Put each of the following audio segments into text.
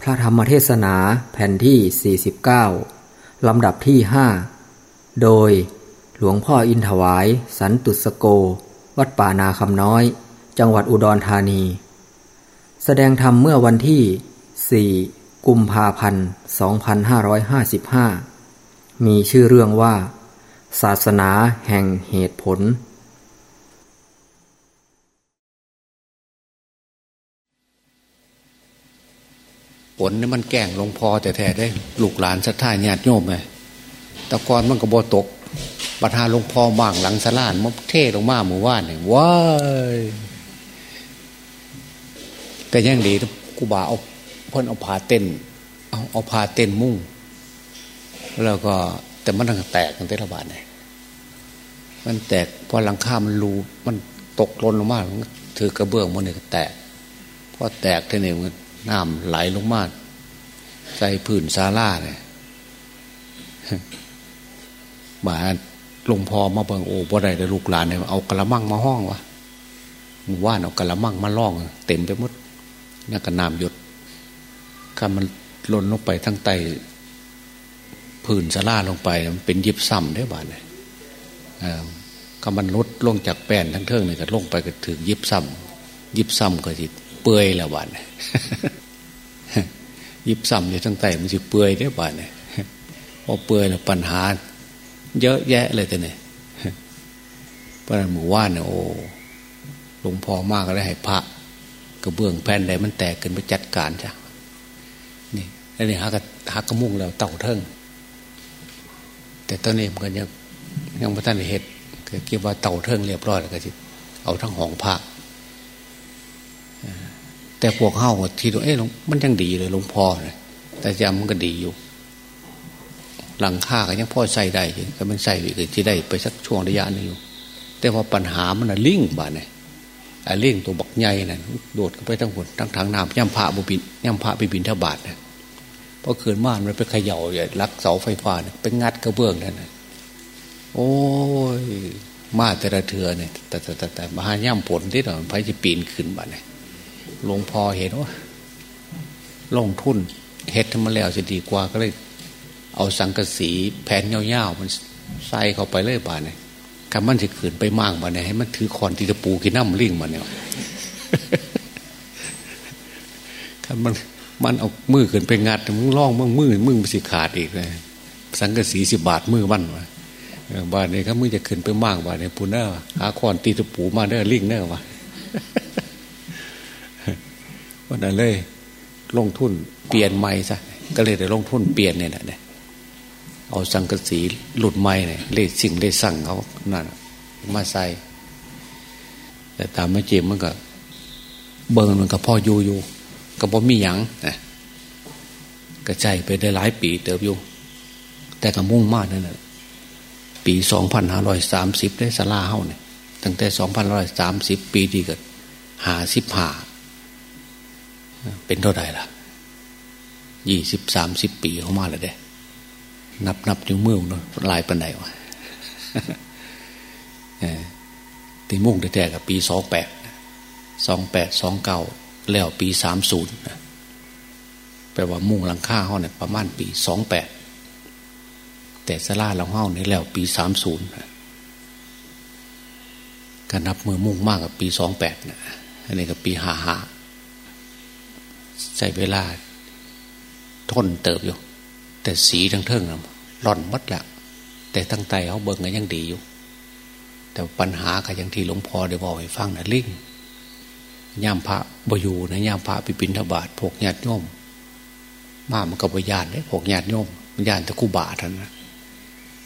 พระธรรมเทศนาแผ่นที่ 49 ลำดับที่ 5 โดยหลวงพ่ออินถวาย สันตุสโก วัดป่านาคำน้อย จังหวัดอุดรธานี แสดงธรรมเมื่อวันที่ 4 กุมภาพันธ์ 2555 มีชื่อเรื่องว่า ศาสนาแห่งเหตุผล ผลนี่มันแก่งลงพอแต่แท้ได้ลูกหลานศรัทธาญาติโยมไงตะกอนมันก็บ่ตกประธานลงพอบ้างหลังสลานมันเทลงมาหมู่ว่านเนี่ยว้ายแต่ยังดีกูบาเอาเพิ่นเอาผ้าเต้นเอาเอาผ้าเต้นมุ่ง แล้วก็แต่มันทั้งแตกกันเตละบาทเนี่ยมันแตกพอหลังคามันรูมันตกลนลงมาถือกระเบื้องมันเนี่ยแตกพอแตกทีนี้มั น้ำไหลลงมาใส่ผื่นซาร่าเนี่ยมาลงพอมาเบิงโอ้บ่ได้แต่ลูกหลานเนี่ยเอากระมังมาห้องวะมึงว่านเอากระมังมาล่อง เต็มไปหมดนี่กระนามหยดข้ามันล่นลงไปทั้งไตผื่นซาร่าลงไป มันเป็นยิบซ้ำได้บ้านเลยก็มันลดลงจากแป้นทั้งเทิงเลยก็ลงไปก็ถึงยิบซ้ำยิบซ้ำก็จิ เปื่อยแล้วบ้านยิบซ้ำอยู่ทั้งไตมันจะเปื่อยได้บ้านเนี่ยพอเปื่อยแล้วปัญหา เยอะแยะเลยแต่เนี่ยเพราะนั้นหมู่ว่านเนี่ยโอ้หลวงพ่อมากก็ได้ให้พระกระเบื้องแผ่นใดมันแตกขึ้นไปจัดการจ้ะนี่แล้วนี่ฮักฮักกระมุ่งแล้วเต่าเทิงแต่ตอนนี้มันยังยังไม่ทันเห็ดก็คิดว่าเต่าเทิงเรียบร้อยแล้วก็จะเอาทั้งห้องพระ แต่พวกเฮ้าที่ตัวเอ๊ะมันยังดีเลยหลวงพ่อเลยแต่จำมันก็ดีอยู่ หลังค่าก็ยังพ่อใส่ได้ก็มันใส่ไปก็ที่ได้ไปสักช่วงระยะนึงอยู่ แต่พอปัญหามันอะลิงบ้านเนี่ยไอ้ลิงตัวบักใหญ่น่ะโดดไปทั้งหมดทั้งทางน้ำย่ำพระบุบินย่ำพระไปบินทบาทเนี่ยพอคืนม่านมันไปเขย่าใหญ่ลักเสาไฟฟ้าเนี่ยไปงัดกระเบื้องนั่นนะโอ้ยมาแต่ละเถือเนี่ยแต่แต่แต่แต่มาย่ำผลที่เราไปจะปีนขึ้นบ้านเนี่ย หลวงพ่อเห็นว่าลงทุนเฮ็ดทำมาแล้วจะดีกว่าก็เลย เอาสังกะสีแผ่นเงาๆมันใส่เข้าไปเลยบานเนี่ยคำมันจะขืนไปมั่งบ้านเนี่ยให้มันถือคอนตีตะปูกินน้ำลิ่งมาเนี่ยคำมันมันเอามือขืนไปงัดมึงล่องมึงมือมึงสิขาดอีกเลยสังกะสีสิบาทมือมันวะบ้านนี้เขามือจะขึ้นไปมั่งบ้านเนี่ยปูเนอร์หาคอนตีตะปูมาเนอลิ่งเนอร์วะ วันนั้นเลย ลงทุนเปลี่ยนไม้ซะก็เลยได้ลงทุนเปลี่ยนเนี่ยนะเอาสังกสีหลุดไม้เนี่ยเลยสิ่งเลยสั่งเขานั่นมาใส่แต่ตามไม่เจ็บมันก็เบิร์มันก็พ่ออยู่อยู่ก็บ่มีหยังนะก็ใจไปได้หลายปีเติบอยู่ แต่ก็มุ่งมากนั่นแหละปีสองพันห้าร้อยสามสิบได้สลาเฮ้าเนี่ยตั้งแต่สองพันร้อยสามสิบปีที่เกิดหาสิบหา เป็นเท่าไหร่ล่ะยี่สิบสามสิบปีเข้ามาแล้วเด้นับนับอยู่เมื่อเนาะลายปันไหนวะตีมุ่งแต่กับปีสองแปดสองแปดสองเก้าแล้วปีสามศูนย์แปลว่ามุ่งหลังค่าห้องเนี่ยประมาณปีสองแปดแต่สลาหลังห้องนี่แล้วปีสามศูนย์การนับมือมุ่งมากกับปีสองแปดนะอันนี้กับปีห้าห้า ใช้เวลาทนเติบอยู่ แต่สีทั้งเทิงนะร่อนมัดแหละแต่ตั้งใจเขาเบิ่งกันยังดีอยู่ แต่ปัญหาก็ยังที่หลวงพ่อได้บอกให้ฟังนะลิงย่ามพระบอยู่นะย่ามพระปิปินทบาทพวกญาติโยมมามันก็บญาติเลยพวกญาติโยมญาติตะคุบาท่านนะ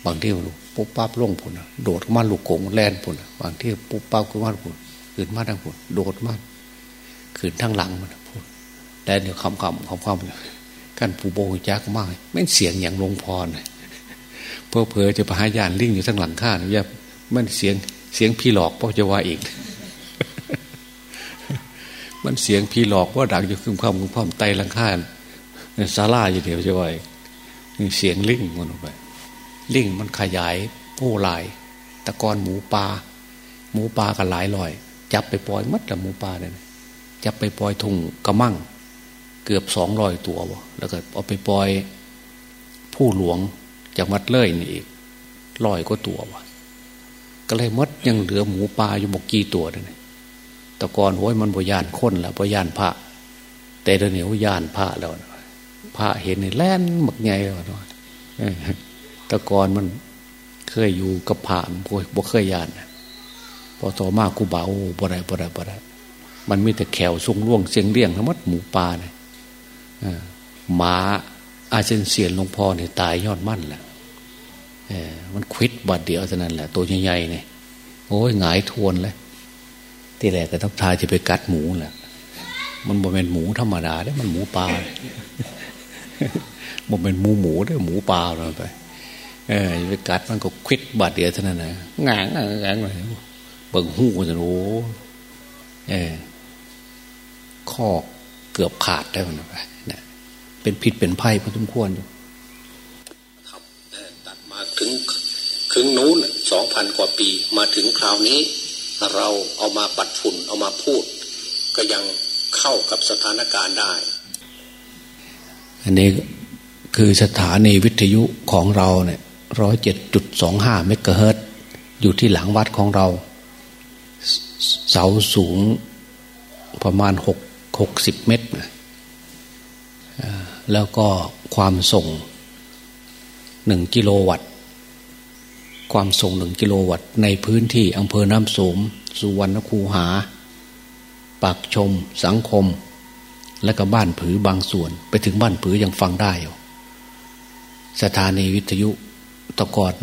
บางที่ปุ๊บปั๊บล่งผุนโดดมาลูกโกงแลนผุนบางที่ปุ๊บปั๊บก็มาผุนขึ้นมาทางผุนโดดมาขึ้นทางหลังมัน แต่เดี๋ยวคำคำคำคำกันปูโบจักมากไม่เสียงอย่างลงพรเพื่อเพอจะไปหายานลิงอยู่ทั้งหลังข้าเนี่ยมันเสียงเสียงพี่หลอกพ่อจะว่าอีก มันเสียงพี่หลอกว่าดังอยู่คึมความคึมความไตหลังข้าซาลาอยู่เดียวจะว่าเสียงลิงมันออกไปลิงมันขยายผู้ลาย ตะกอนหมูปลาหมูปลากันหลายลอย จับไปปล่อยมัดละหมูปลาเนี่ยจับไปปล่อยทุ่งกระมัง เกือบสองรอยตัววะแล้วก็เอาไปปล่อยผู้หลวงจากมัดเล่ยนี่อีกร้อยก็ตัววะก็เลยมดยังเหลือหมูปลาอยู่บกกี่ตัวเลยตะกอนโว้ยมันบยานค้นแล้วบยานพระ แต่เดี๋ยวนี้ยานพระแล้วพระเห็นนี่แล่นหมักใหญ่แล้วตะกอนมันเคยอยู่กับผ่านบ่เคยยานพอต่อมากูบ่าวบ่ได้บ่ได้บ่ได้มันมีแต่แขวทรงล่วงเสียงเลี่ยงทั้งหมดหมูปลาเนี่ย มาอาเซนเซียนหลวงพ่อเนี่ยตายยอดมั่นแหละมันควิดบาดเดียวเท่านั้นแหละตัวใหญ่ๆเนี่ยโอ้ยหงายทวนเลยที่แรกก็ต้องทายจะไปกัดหมูแหละมันบ่เป็นหมูธรรมดาเด้มันหมูปลาบ่เป็นหมูหมูเด้หมูปลาเราไป เออไปกัดมันก็ควิดบาดเดียวเท่านั้นนะงางงางเลยเบิ่งหูจะรู้เออข้อ เกือบขาดได้มันไปนะเป็นผิดเป็นไพ่พอสมควรอยู่ครับตัดมาถึงครึ่งนู้นสองพันกว่าปีมาถึงคราวนี้ เราเอามาปัดฝุ่นเอามาพูด ก็ยังเข้ากับสถานการณ์ได้ อันนี้คือสถานีวิทยุของเราเนี่ยร้อยเจ็ดจุดสองห้าเมกะเฮิรตอยู่ที่หลังวัดของเรา เสาสูงประมาณหก หกสิบเมตร แล้วก็ความส่งหนึ่งกิโลวัตต์ ความส่งหนึ่งกิโลวัตต์ ในพื้นที่อำเภอน้ำสม สุวรรณคูหา ปากชม สังคม และก็บ้านผือบางส่วน ไปถึงบ้านผือยังฟังได้อยู่ สถานีวิทยุตะกอน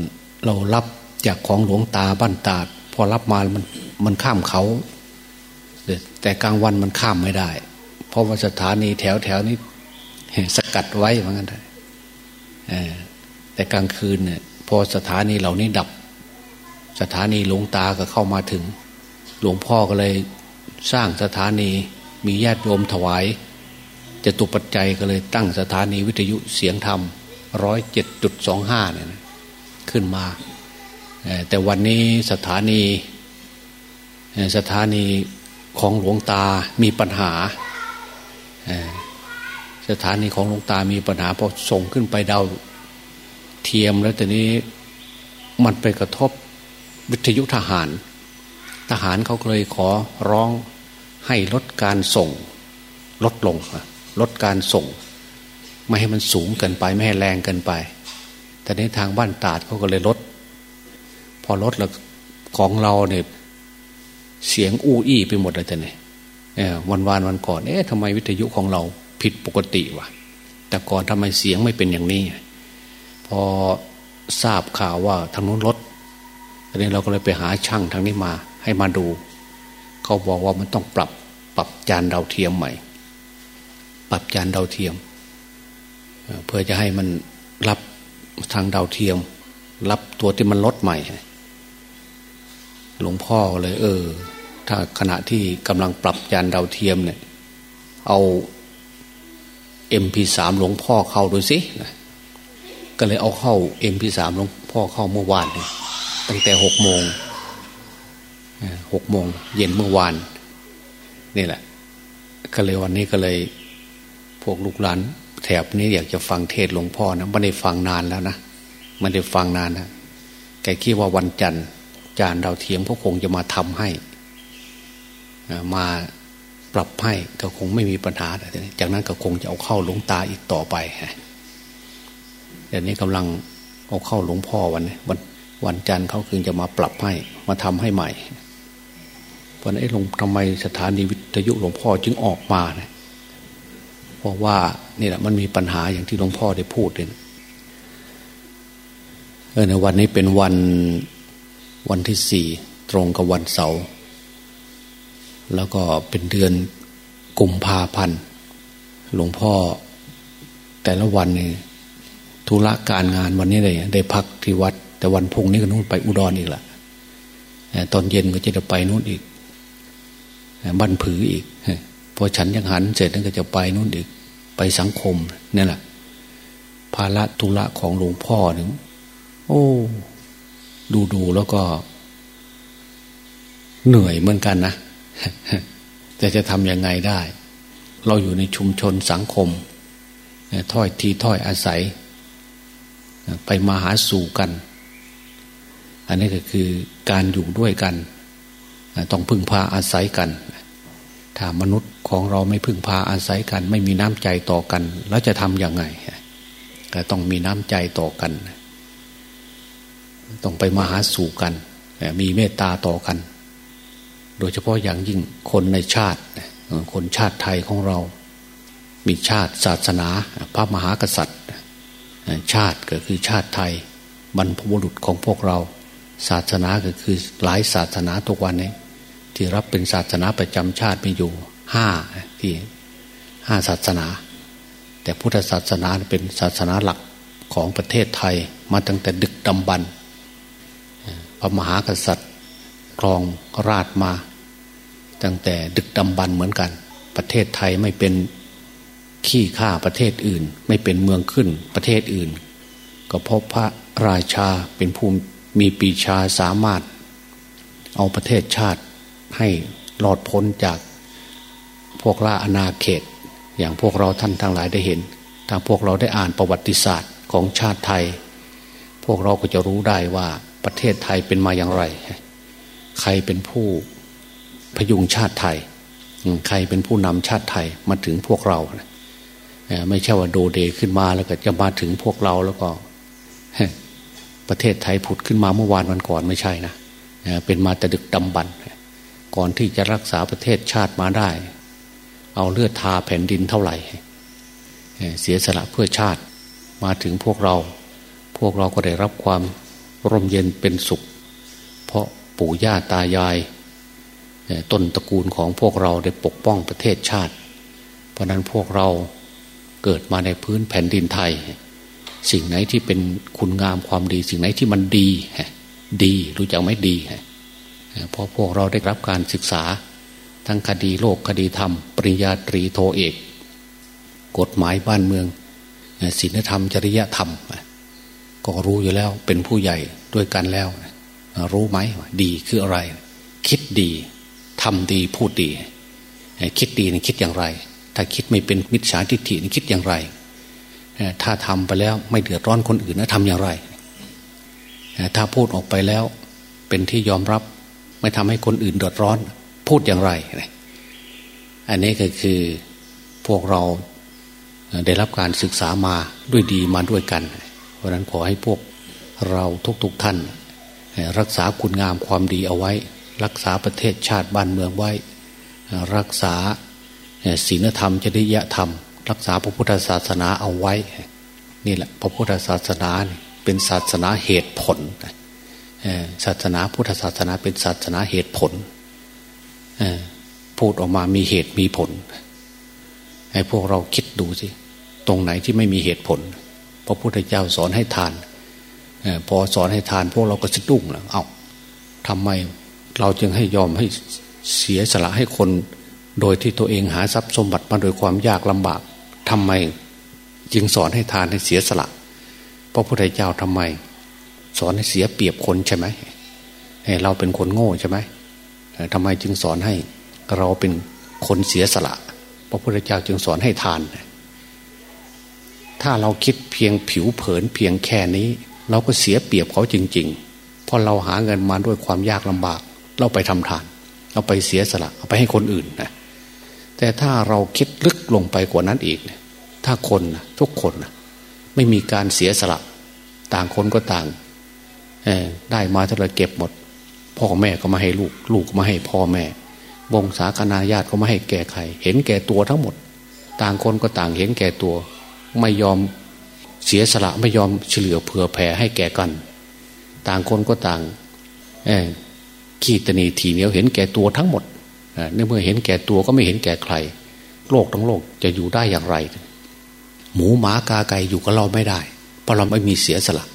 เรารับจากของหลวงตาบ้านตาด พอรับมามันมันข้ามเขา แต่กลางวันมันข้ามไม่ได้ เพราะว่าสถานีแถวแถวนี้สกัดไว้เหมือนกันแต่กลางคืนเนี่ย พอสถานีเหล่านี้ดับ สถานีหลวงตาก็เข้ามาถึง หลวงพ่อก็เลยสร้างสถานีมีญาติโยมถวายจะตุปัจจัยก็เลยตั้งสถานีวิทยุเสียงธรรมร้อยเจ็ดจุดสองห้าเนี่ยขึ้นมา แต่วันนี้สถานีสถานี ของหลวงตามีปัญหา สถานีของหลวงตามีปัญหาพอส่งขึ้นไปดาวเทียมแล้วแต่นี้มันไปกระทบวิทยุทหาร ทหารเขาเลยขอร้องให้ลดการส่ง ลดลงลดการส่ง ไม่ให้มันสูงเกินไป ไม่ให้แรงเกินไป แต่ในทางบ้านตาดเขาก็เลยลด พอลดแล้วของเราเนี่ย เสียงอู้อี้ไปหมดเลยแต่เนี่ยวันวานวันก่อนเอ๊ะทำไมวิทยุของเราผิดปกติวะแต่ก่อนทำไมเสียงไม่เป็นอย่างนี้ พอทราบข่าวว่าทางนู้นลดตอนนี้เราก็เลยไปหาช่างทางนี้มาให้มาดู เขาบอกว่ามันต้องปรับปรับจานดาวเทียมใหม่ ปรับจานดาวเทียม เพื่อจะให้มันรับทางดาวเทียม รับตัวที่มันลดใหม่ หลวงพ่อเลย เออ ถ้าขณะที่กำลังปรับจานดาวเทียมเนี่ย เอาเอ็มพีสามหลวงพ่อเข้าดูสิก็เลยเอาเข้าเอ็มพีสามหลวงพ่อเข้าเมื่อวานเนี่ยตั้งแต่หกโมงหกโมงเย็นเมื่อวานนี่แหละ ก็เลยวันนี้ก็เลย พวกลูกหลานแถบนี้อยากจะฟังเทศหลวงพ่อนะไม่ได้ฟังนานแล้วนะไม่ได้ฟังนานนะแกคิดว่าวันจันทร์จานดาวเทียมก็คงจะมาทำให้ มาปรับให้ก็คงไม่มีปัญหา จากนั้นก็คงจะเอาเข้าหลวงตาอีกต่อไปเดี๋ยวนี้กำลังเอาเข้าหลวงพ่อวันวันวันจันทร์เขาคืนจะมาปรับให้ มาทำให้ใหม่เพราะนั้นหลวงทำไมสถานีวิทยุหลวงพ่อจึงออกมาเนี่ยเพราะว่านี่แหละมันมีปัญหาอย่างที่หลวงพ่อได้พูดเลยเออในวันนี้เป็นวันวันที่สี่ตรงกับวันเสาร์ แล้วก็เป็นเดือนกุมภาพันธ์หลวงพ่อ แต่ละวันนี่ธุระการงานวันนี้เลยได้พักที่วัด แต่วันพุ่งนี้ก็นู่นไปอุดรออีกละตอนเย็นก็จะไปนู่นอีกบ้านผืออีกพอฉันยังหันเสร็จนั่นก็จะไปนู่นอีก ไปสังคมนี่แหละภาระธุระของหลวงพ่อหนึ่งโอ้ ดูดูแล้วก็ เหนื่อยเหมือนกันนะ แต่จะทำยังไงได้ เราอยู่ในชุมชนสังคมถ้อยทีถ้อยอาศัย ไปมาหาสู่กัน อันนี้ก็คือการอยู่ด้วยกัน ต้องพึ่งพาอาศัยกัน ถ้ามนุษย์ของเราไม่พึ่งพาอาศัยกัน ไม่มีน้ำใจต่อกัน แล้วจะทำยังไงก็ต้องมีน้ำใจต่อกัน ต้องไปมาหาสู่กัน มีเมตตาต่อกัน โดยเฉพาะอย่างยิ่งคนในชาติ คนชาติไทยของเรา มีชาติศาสนา พระมหากษัตริย์ ชาติก็คือชาติไทย บรรพบุรุษของพวกเรา ศาสนาก็คือหลายศาสนาทุกวันนี้ที่รับเป็นศาสนาประจำชาติมีอยู่ห้าที่ห้าศาสนา แต่พุทธศาสนาเป็นศาสนาหลักของประเทศไทยมาตั้งแต่ดึกดำบรรพระมหากษัตริย์ ครองราชมา ตั้งแต่ดึกดำบรรเหมือนกัน ประเทศไทยไม่เป็นขี้ข้าประเทศอื่น ไม่เป็นเมืองขึ้นประเทศอื่น ก็เพราะพระราชาเป็นภูมิมีปีชาสามารถ เอาประเทศชาติให้หลอดพ้นจากพวกล่าอาณาเขต อย่างพวกเราท่านทั้งหลายได้เห็น ถ้าพวกเราได้อ่านประวัติศาสตร์ของชาติไทย พวกเราก็จะรู้ได้ว่าประเทศไทยเป็นมาอย่างไร ใครเป็นผู้พยุงชาติไทย ใครเป็นผู้นำชาติไทยมาถึงพวกเรา ไม่ใช่ว่าโดเดขึ้นมาแล้วก็จะมาถึงพวกเราแล้วก็ ประเทศไทยผุดขึ้นมาเมื่อวานวันก่อนไม่ใช่นะเป็นมาแต่ดึกดำบรรก่อนที่จะรักษาประเทศชาติมาได้ เอาเลือดทาแผ่นดินเท่าไหร่ เสียสละเพื่อชาติมาถึงพวกเรา พวกเราก็ได้รับความร่มเย็นเป็นสุข ปู่ย่าตายาย ต้นตระกูลของพวกเราได้ปกป้องประเทศชาติ เพราะนั้นพวกเราเกิดมาในพื้นแผ่นดินไทย สิ่งไหนที่เป็นคุณงามความดี สิ่งไหนที่มันดี ดีรู้จักไหมดีเพราะพวกเราได้รับการศึกษา ทั้งคดีโลกคดีธรรม ปริญญาตรีโทเอก กฎหมายบ้านเมืองศีลธรรมจริยธรรม ก็รู้อยู่แล้วเป็นผู้ใหญ่ด้วยกันแล้ว รู้ไหมดีคืออะไร คิดดีทำดีพูดดี คิดดีนี่คิดอย่างไร ถ้าคิดไม่เป็นมิจฉาทิฏฐินี่คิดอย่างไร ถ้าทำไปแล้วไม่เดือดร้อนคนอื่นนะทำอย่างไร ถ้าพูดออกไปแล้ว เป็นที่ยอมรับ ไม่ทำให้คนอื่นเดือดร้อน พูดอย่างไร อันนี้ก็คือพวกเราได้รับการศึกษามาด้วยดีมาด้วยกัน เพราะนั้นขอให้พวกเราทุกๆทท่าน รักษาคุณงามความดีเอาไว้ รักษาประเทศชาติบ้านเมืองไว้ รักษาศีลธรรมจริยธรรม รักษาพระพุทธศาสนาเอาไว้ นี่แหละพระพุทธศาสนาเป็นศาสนาเหตุผลศาสนาพุทธศาสนาเป็นศาสนาเหตุผลพูดออกมามีเหตุมีผลให้พวกเราคิดดูสิตรงไหนที่ไม่มีเหตุผล พระพุทธเจ้าสอนให้ทาน พอสอนให้ทานพวกเราก็สะดุ้งแล้วเอา้าทำไมเราจึงให้ยอมให้เสียสละให้คน โดยที่ตัวเองหาทรัพย์สมบัติมาโดยความยากลำบากทำไมจึงสอนให้ทานให้เสียสละพระพุทธเจ้าทำไม สอนให้เสียเปรียบคนใช่ไหมเราเป็นคนโง่ใช่ไหมทำไมจึงสอนให้เราเป็นคนเสียสละ พระพุทธเจ้าจึงสอนให้ทาน ถ้าเราคิดเพียงผิวเผินเพียงแค่นี้ เราก็เสียเปรียบเขาจริงๆ เพราะเราหาเงินมาด้วยความยากลำบาก เราไปทำทานเราไปเสียสละเอาไปให้คนอื่นนะแต่ถ้าเราคิดลึกลงไปกว่านั้นอีกถ้าคนทุกคนไม่มีการเสียสละ ต่างคนก็ต่างได้มาเท่าไรเก็บหมด พ่อแม่ก็มาให้ลูก ลูกก็มาให้พ่อแม่วงศาคณาญาติก็มาให้แก่ใคร เห็นแก่ตัวทั้งหมด ต่างคนก็ต่างเห็นแก่ตัว ไม่ยอม เสียสละไม่ยอมเฉลือเผื่อแผ่ให้แก่กัน ต่างคนก็ต่างขี้ตนีทีเหนียวเห็นแก่ตัวทั้งหมดเนื่อเมื่อเห็นแก่ตัวก็ไม่เห็นแก่ใคร โลกทั้งโลกจะอยู่ได้อย่างไร หมูหมากาไก่อยู่กับเราไม่ได้ เพราะเราไม่มีเสียสละ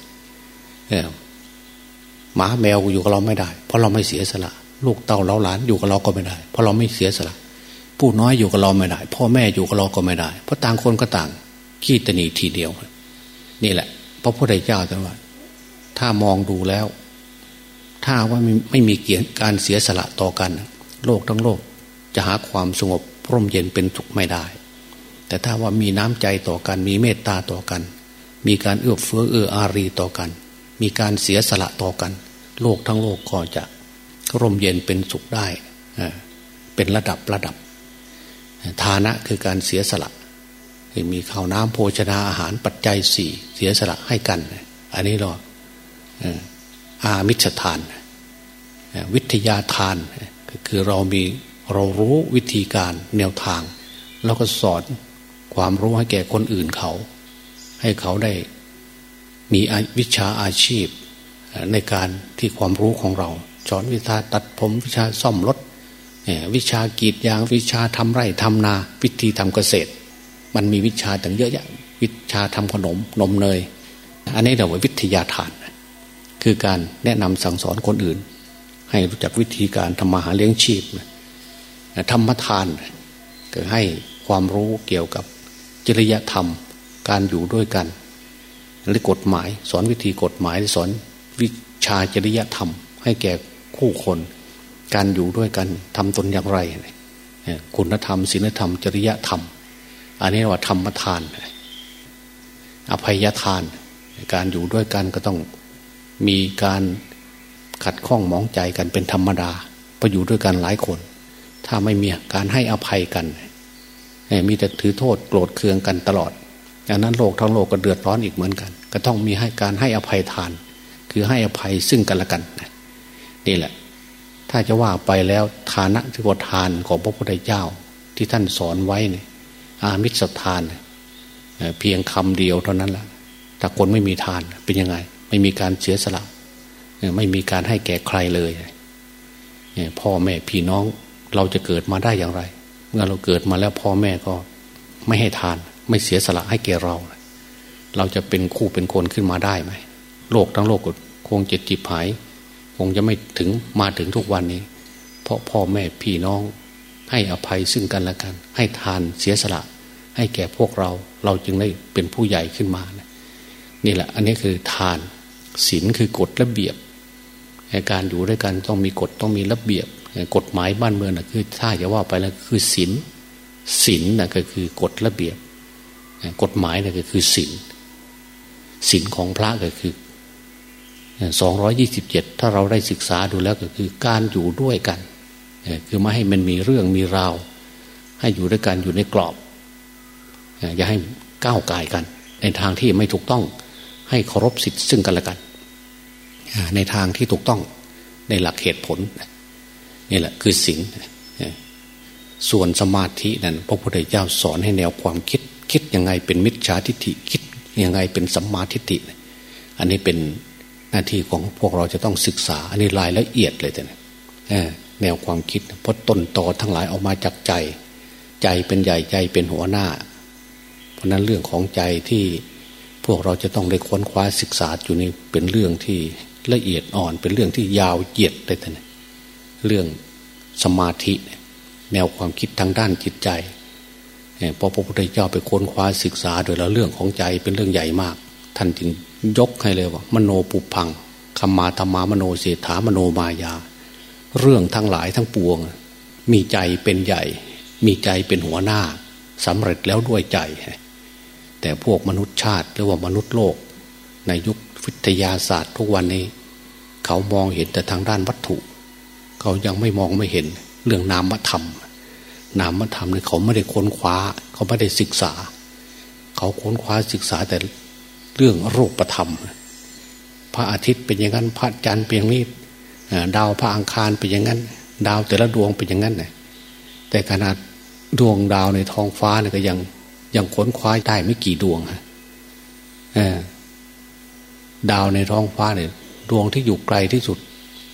หมาแมวอยู่กับเราไม่ได้ เพราะเราไม่เสียสละ ลูกเต่าเล้าหลานอยู่กับเราก็ไม่ได้ เพราะเราไม่เสียสละ ผู้น้อยอยู่กับเราไม่ได้ พ่อแม่อยู่กับเราก็ไม่ได้ เพราะต่างคนก็ต่างขี้ตนีทีเดียว นี่แหละ พระพุทธเจ้าตรัสว่า ถ้ามองดูแล้ว ถ้าว่าไม่ไม่มีเกียรติการเสียสละต่อกัน โลกทั้งโลกจะหาความสงบร่มเย็นเป็นสุขไม่ได้ แต่ถ้าว่ามีน้ำใจต่อกันมีเมตตาต่อกัน มีการเอื้อเฟื้อเอื้ออารีต่อกัน มีการเสียสละต่อกัน โลกทั้งโลกก็จะร่มเย็นเป็นสุขได้เป็นระดับระดับ ฐานะคือการเสียสละ มีข้าวน้ำโภชนาอาหารปัจจัยสี่เสียสละให้กัน อันนี้เราอามิชทาน วิทยาทานก็คือเรามีเรารู้วิธีการแนวทาง แล้วก็สอนความรู้ให้แก่คนอื่นเขา ให้เขาได้มีวิชาอาชีพ ในการที่ความรู้ของเราสอนวิชาตัดผมวิชาซ่อมรถวิชากรีดยางวิชาทำไร่ทำนา วิธีทำเกษตร มันมีวิชาต่างเยอะแยะ วิชาทำขนมนมเนย อันนี้เราว่าวิทยาทาน คือการแนะนำสั่งสอนคนอื่น ให้รู้จักวิธีการทำมาหาเลี้ยงชีพธรรมทานก็ให้ความรู้เกี่ยวกับจริยธรรม การอยู่ด้วยกันหรือกฎหมาย สอนวิธีกฎหมายสอนวิชาจริยธรรม ให้แก่คู่คน การอยู่ด้วยกันทำตนอย่างไร คุณธรรมศีลธรรม จริยธรรม อันนี้ว่าธรรมทาน อภัยทาน การอยู่ด้วยกันก็ต้องมีการขัดข้องมองใจกันเป็นธรรมดาพออยู่ด้วยกันหลายคน ถ้าไม่มีการให้อภัยกัน มีแต่ถือโทษโกรธเคืองกันตลอดดังนั้นโลกทั้งโลกก็เดือดร้อนอีกเหมือนกัน ก็ต้องมีให้การให้อภัยทาน คือให้อภัยซึ่งกันและกันนี่แหละ ถ้าจะว่าไปแล้วฐานะที่ว่าทานของพระพุทธเจ้าที่ท่านสอนไว้เนี่ย อามิสทานเพียงคำเดียวเท่านั้นแหละถ้าคนไม่มีทานเป็นยังไง ไม่มีการเสียสละไม่มีการให้แก่ใครเลยพ่อแม่พี่น้องเราจะเกิดมาได้อย่างไร เมื่อเราเกิดมาแล้วพ่อแม่ก็ไม่ให้ทาน ไม่เสียสละให้แก่เรา เราจะเป็นคู่เป็นคนขึ้นมาได้ไหมโลกทั้งโลกคงจะจิบหาย คงจะไม่ถึงมาถึงทุกวันนี้ เพราะพ่อแม่พี่น้อง ให้อภัยซึ่งกันและกัน ให้ทานเสียสละ ให้แก่พวกเราเราจึงได้เป็นผู้ใหญ่ขึ้นมานี่แหละ อันนี้คือทานศีลคือกฎระเบียบการอยู่ด้วยกันต้องมีกฎต้องมีระเบียบ กฎหมายบ้านเมืองนะคือถ้าจะว่าไปแล้วคือศีลศีลนะก็คือกฎระเบียบ กฎหมายนะก็คือศีลศีลของพระก็คือสองร้อยี่สิบเจ็ดถ้าเราได้ศึกษาดูแล้วก็คือการอยู่ด้วยกัน คือไม่ให้มันมีเรื่องมีราว ให้อยู่ด้วยกันอยู่ในกรอบ อย่าให้ก้าวไกลกัน ในทางที่ไม่ถูกต้อง ให้เคารพสิทธิ์ซึ่งกันและกัน ในทางที่ถูกต้องในหลักเหตุผลนี่แหละคือสิ่งส่วนสมาธินั้นพระพุทธเจ้าสอนให้แนวความคิด คิดยังไงเป็นมิจฉาทิฏฐิคิดยังไงเป็นสัมมาทิฏฐิอันนี้เป็นหน้าที่ของพวกเราจะต้องศึกษา อันนี้รายละเอียดเลยแต่ แนวความคิดเพราะต้นตอทั้งหลายออกมาจากใจ ใจเป็นใหญ่ใจเป็นหัวหน้า เพราะนั้นเรื่องของใจที่พวกเราจะต้องได้ค้นคว้าศึกษาอยู่นี่เป็นเรื่องที่ละเอียดอ่อนเป็นเรื่องที่ยาวเหยียดเลยแต่เรื่องสมาธิ แนวความคิดทางด้านจิตใจพอพระพุทธเจ้าไปค้นคว้าศึกษา โดยแล้วเรื่องของใจเป็นเรื่องใหญ่มาก ท่านจึงยกให้เลยว่า มโนปุพังคำมาธรรมามโนเศรษฐามโนมายา เรื่องทั้งหลายทั้งปวง มีใจเป็นใหญ่ มีใจเป็นหัวหน้าสำเร็จแล้วด้วยใจ แต่พวกมนุษย์ชาติหรือว่ามนุษย์โลก ในยุควิทยาศาสตร์ทุกวันนี้ เขามองเห็นแต่ทางด้านวัตถุ เขายังไม่มองไม่เห็นเรื่องนามธรรม นามธรรมเนี่ยเขาไม่ได้ค้นคว้า เขาไม่ได้ศึกษา เขาค้นคว้าศึกษาแต่เรื่องรูปธรรม พระอาทิตย์เป็นอย่างนั้นพระจันทร์เป็นอย่างนี้ ดาวพระอังคารเป็นอย่างนั้น ดาวแต่ละดวงเป็นอย่างนั้นไงแต่ขนาดดวงดาวในท้องฟ้าเนี่ยก็ยังยังค้นคว้าได้ไม่กี่ดวงฮะดาวในท้องฟ้าเนี่ยดวงที่อยู่ไกลที่สุด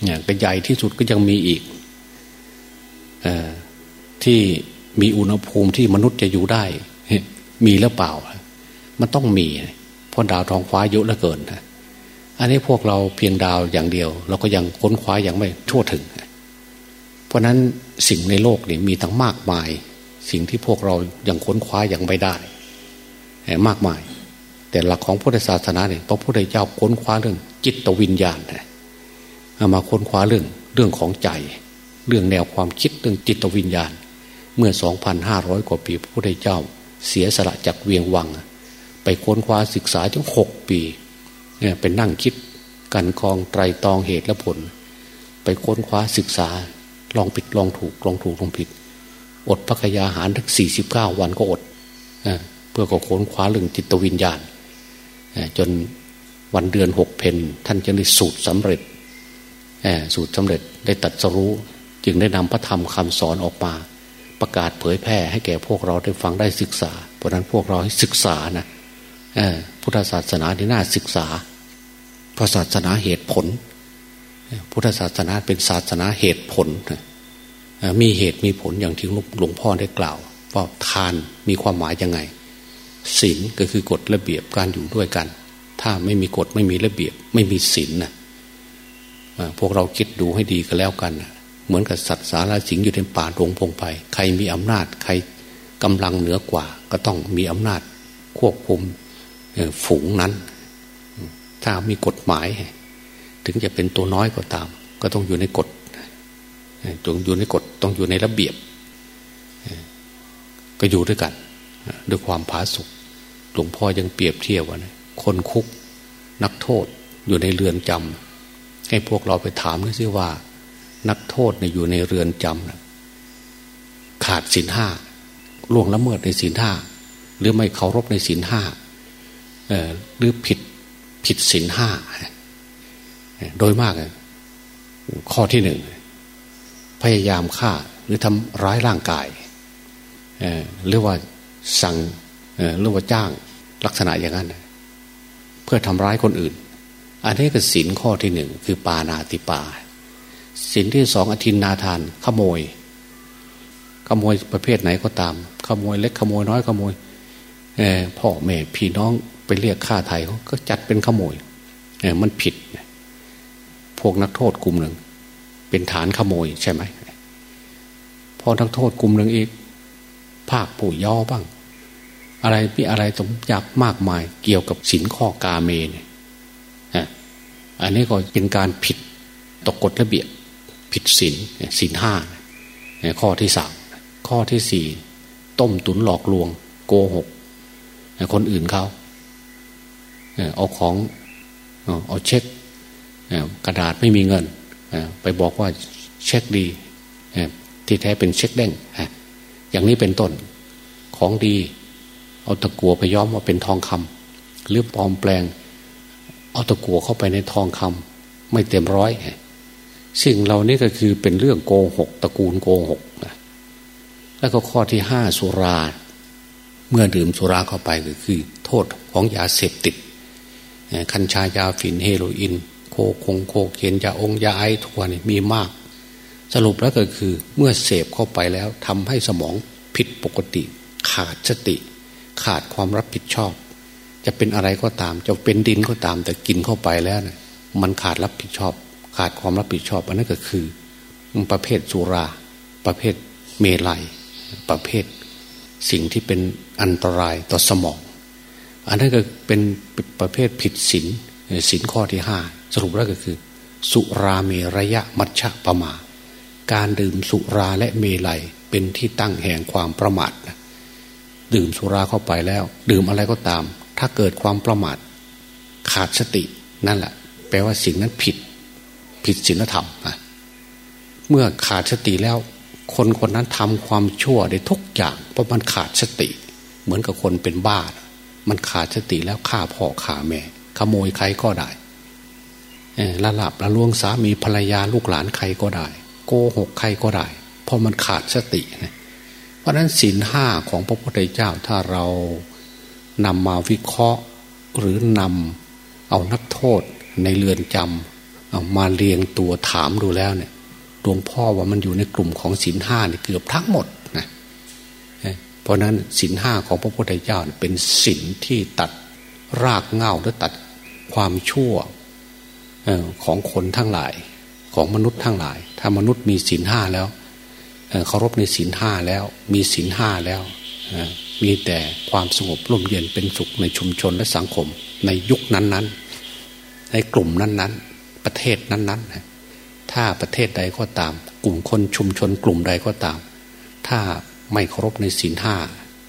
เนี่ยเป็ใหญ่ที่สุดก็ยังมีอีกอที่มีอุณหภูมิที่มนุษย์จะอยู่ได้ มีหรือเปล่า มันต้องมี เพราะดาวท้องฟ้าเยอะเหลือเกินนะ อันนี้พวกเราเพียงดาวอย่างเดียว เราก็ยังค้นคว้ายังไม่ทั่วถึง เพราะนั้นสิ่งในโลกนี่มีทั้งมากมาย สิ่งที่พวกเรายังค้นคว้ายังไม่ได้มากมาย แต่หลักของพุทธศาสนาเนี่ยพระพุทธเจ้าค้นคว้าเรื่อง จิตวิญญาณเอามาค้นคว้าเรื่องเรื่องของใจ เรื่องแนวความคิดเรื่องจิตวิญญาณ เมื่อ 2,500 กว่าปีพระพุทธเจ้า เสียสละจากเวียงวัง ไปค้นคว้าศึกษาถึงหกปี เนี่ยเป็นนั่งคิดกันกองไตรตองเหตุและผล ไปค้นคว้าศึกษา ลองผิดลองถูกลองถูกลองผิด อดพักยาหารทั้งสี่สิบเก้าวันก็อดเพื่อก็ค้นคว้าเรื่องจิตวิญญาณ จนวันเดือนหกเพนท่านจึงได้สูตรสำเร็จสูตรสำเร็จได้ตัดสรู้ จึงได้นำพระธรรมคำสอนออกมา ประกาศเผยแพร่ให้แก่พวกเราได้ฟังได้ศึกษา เพราะนั้นพวกเราให้ศึกษานะ พุทธศาสนาที่น่าศึกษาพระศาสนาเหตุผล พุทธศาสนาเป็นศาสนาเหตุผล มีเหตุมีผลอย่างที่หลวงพ่อได้กล่าว ว่าทานมีความหมายยังไงศีลก็คือกฎระเบียบการอยู่ด้วยกัน ถ้าไม่มีกฎไม่มีระเบียบ ไม่มีศีลนะพวกเราคิดดูให้ดีก็แล้วกัน เหมือนกับสัตว์สารสิงอยู่ในป่าดงพงไป ใครมีอำนาจ ใครกำลังเหนือกว่า ก็ต้องมีอำนาจควบคุม ฝูงนั้น ถ้ามีกฎหมาย ถึงจะเป็นตัวน้อยก็ตาม ก็ต้องอยู่ในกฎต้องอยู่ในกฎต้องอยู่ในระเบียบ ก็อยู่ด้วยกัน ด้วยความผาสุกหลวงพ่อยังเปรียบเทียบว่าคนคุกนักโทษอยู่ในเรือนจำให้พวกเราไปถามด้วยซิว่า นักโทษเนี่ยอยู่ในเรือนจำขาดศีลห้าล่วงละเมิดในศีลห้าหรือไม่เคารพในศีลห้า หรือผิดผิดศีลห้าโดยมากข้อที่หนึ่งพยายามฆ่าหรือทำร้ายร่างกายหรือว่าสั่งหรือว่าจ้างลักษณะอย่างนั้น เพื่อทำร้ายคนอื่น อันนี้ก็สินข้อที่หนึ่งคือปานาติปาสินที่สองอธินนาทาน ขโมย ขโมยประเภทไหนก็ตาม ขโมยเล็กขโมยน้อยขโมยพ่อแม่พี่น้อง ไปเรียกค่าไทยเขาก็จัดเป็นขโมยมันผิด พวกนักโทษกลุ่มหนึ่ง เป็นฐานขโมยใช่ไหมพอนักโทษกลุ่มหนึ่งอีก ภาคปู่ย่อบ้าง อะไรมีอะไรสมยับมากมายเกี่ยวกับสินข้อกาเมเนี่ยอันนี้ก็เป็นการผิดตกกฎระเบียบผิดสินสินห้าข้อที่สามข้อที่สี่ต้มตุนหลอกลวง โกหกคนอื่นเขา เอาของเอาเช็คกระดาษไม่มีเงินไปบอกว่าเช็คดีที่แท้เป็นเช็คเด้งอย่างนี้เป็นต้นของดี เอาตะกัวไปย้อมว่าเป็นทองคำหรือปลอมแปลง เอาตะกัวเข้าไปในทองคำไม่เต็มร้อยสิ่งเหล่านี้ก็คือเป็นเรื่องโกหกตระกูลโกหกแล้วก็ข้อที่ห้าสุรา เมื่อดื่มสุราเข้าไปก็คือ โทษของยาเสพติด คัญชายาฝิ่นเฮโรอีนโคคงโคเคนยาองยาไอทุกวันมีมาก สรุปแล้วก็คือเมื่อเสพเข้าไปแล้วทำให้สมองผิดปกติ ขาดสติ ขาดความรับผิดชอบ จะเป็นอะไรก็ตาม จะเป็นดินก็ตาม แต่กินเข้าไปแล้วนะมันขาดรับผิดชอบ ขาดความรับผิดชอบอันนั้นก็คือ ประเภทสุรา ประเภทเมลัย ประเภท สิ่งที่เป็นอันตรายต่อสมอง อันนั้นก็เป็นประเภทผิดศีลศีลข้อที่ห้าสรุปแล้วก็คือ สุราเมระยะมัชฌะปะมา การดื่มสุราและเมลัยเป็นที่ตั้งแห่งความประมาทดื่มสุราเข้าไปแล้ว ดื่มอะไรก็ตาม ถ้าเกิดความประมาท ขาดสตินั่นแหละ แปลว่าสิ่งนั้นผิด ผิดศีลธรรมนะเมื่อขาดสติแล้ว คนคนนั้นทำความชั่วได้ทุกอย่างเพราะมันขาดสติ เหมือนกับคนเป็นบ้า มันขาดสติแล้วฆ่าพ่อฆ่าแม่ ขโมยใครก็ได้ละหลับละลวงสามีภรรยาลูกหลานใครก็ได้ โกหกใครก็ได้เพราะมันขาดสตินะเพราะนั้นศีลห้าของพระพุทธเจ้าถ้าเรานำมาวิเคราะห์หรือนำเอานักโทษในเรือนจำเอามาเรียงตัวถามดูแล้วเนี่ยหลวงพ่อว่ามันอยู่ในกลุ่มของศีลห้าเนี่ยเกือบทั้งหมด เพราะนั้นศีลห้าของพระพุทธเจ้าเป็นศีลที่ตัดรากเงาและตัดความชั่วของคนทั้งหลายของมนุษย์ทั้งหลาย ถ้ามนุษย์มีศีลห้าแล้วเคารพในศีลห้าแล้ว มีศีลห้าแล้วมีแต่ความสงบร่มเย็นเป็นสุขในชุมชนและสังคม ในยุคนั้นๆ ในกลุ่มนั้นๆ ประเทศนั้นๆถ้าประเทศใดก็ตาม กลุ่มคนชุมชนกลุ่มใดก็ตาม ถ้า ไม่เคารพในศีลห้า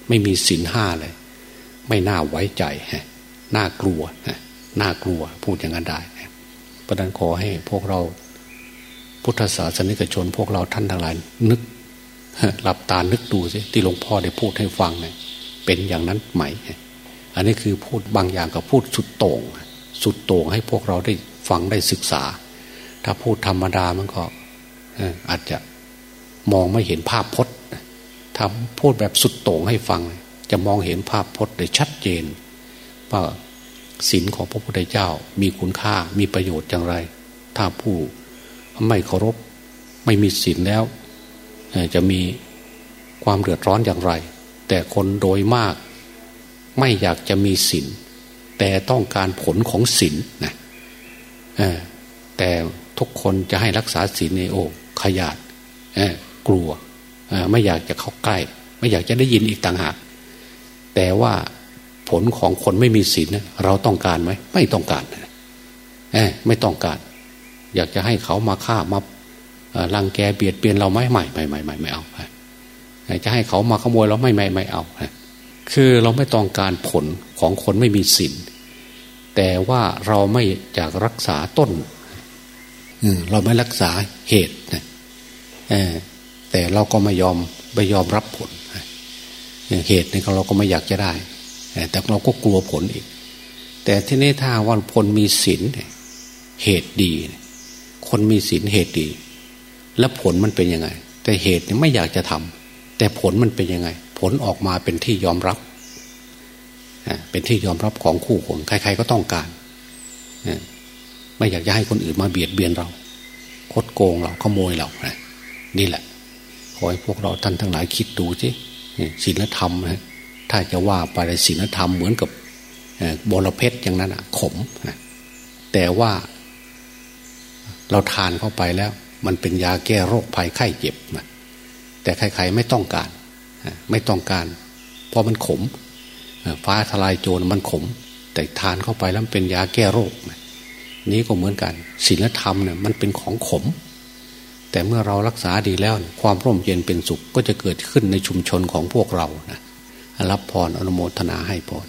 ไม่มีศีลห้าเลย ไม่น่าไว้ใจน่ากลัวน่ากลัวพูดอย่างนั้นได้ปราะดันขอให้พวกเราพุทธศาสนิกชน พวกเราท่านทั้งหลายนึกหลับตานึกดูสิที่หลวงพ่อได้พูดให้ฟังเนี่ยเป็นอย่างนั้นไหม อันนี้คือพูดบางอย่างกับพูดสุดโต่ง สุดโต่งให้พวกเราได้ฟังได้ศึกษา ถ้าพูดธรรมดามันก็อาจจะมองไม่เห็นภาพพจน์ ถ้าพูดแบบสุดโต่งให้ฟัง จะมองเห็นภาพพจน์ได้ชัดเจนว่าศีลของพระพุทธเจ้ามีคุณค่ามีประโยชน์อย่างไร ถ้าผู้ไม่เคารพไม่มีศีลแล้ว จะมีความเดือดร้อนอย่างไร แต่คนโดยมาก ไม่อยากจะมีศีลแต่ต้องการผลของศีลนะแต่ทุกคนจะให้รักษาศีลในโอ้ขยาดกลัว ไม่อยากจะเข้าใกล้ ไม่อยากจะได้ยินอีกต่างหาก แต่ว่าผลของคนไม่มีศีลเราต้องการไหมไม่ต้องการไม่ต้องการ อยากจะให้เขามาฆ่ามาลังแกเบียดเบียนเราไหมไม่ไม่ไม่ไม่ไม่เอาจะให้เขามาขโมยเราไม่ไม่ไม่เอาคือเราไม่ต้องการผลของคนไม่มีศีลแต่ว่าเราไม่อยากรักษาต้นเราไม่รักษาเหตุ แต่เราก็ไม่ยอมไม่ยอมรับผลเหตุนี่เราก็ไม่อยากจะได้ แต่เราก็กลัวผลอีก แต่ที่นี้ถ้าว่าผลมีศีลเหตุดี คนมีศีลเหตุดี แล้วผลมันเป็นยังไง แต่เหตุไม่อยากจะทำแต่ผลมันเป็นยังไง ผลออกมาเป็นที่ยอมรับเป็นที่ยอมรับของคู่คนใคร ๆก็ต้องการไม่อยากจะให้คนอื่นมาเบียดเบียนเรา คดโกงเราขโมยเรานี่แหละ ขอให้พวกเราท่านทั้งหลายคิดดูสิศีลธรรมถ้าจะว่าไปในศีลธรรมเหมือนกับบอรเพชรอย่างนั้นอะขมนะแต่ว่า เราทานเข้าไปแล้ว มันเป็นยาแก้โรคภัยไข้เจ็บนะแต่ใครๆไม่ต้องการไม่ต้องการ เพราะมันขมฟ้าทลายโจรมันขม แต่ทานเข้าไปแล้วเป็นยาแก้โรคนี้ก็เหมือนกันศีลธรรมเนี่ยมันเป็นของขม แต่เมื่อเรารักษาดีแล้ว ความร่มเย็นเป็นสุขก็จะเกิดขึ้นในชุมชนของพวกเรานะรับพรอนุโมทนาให้พร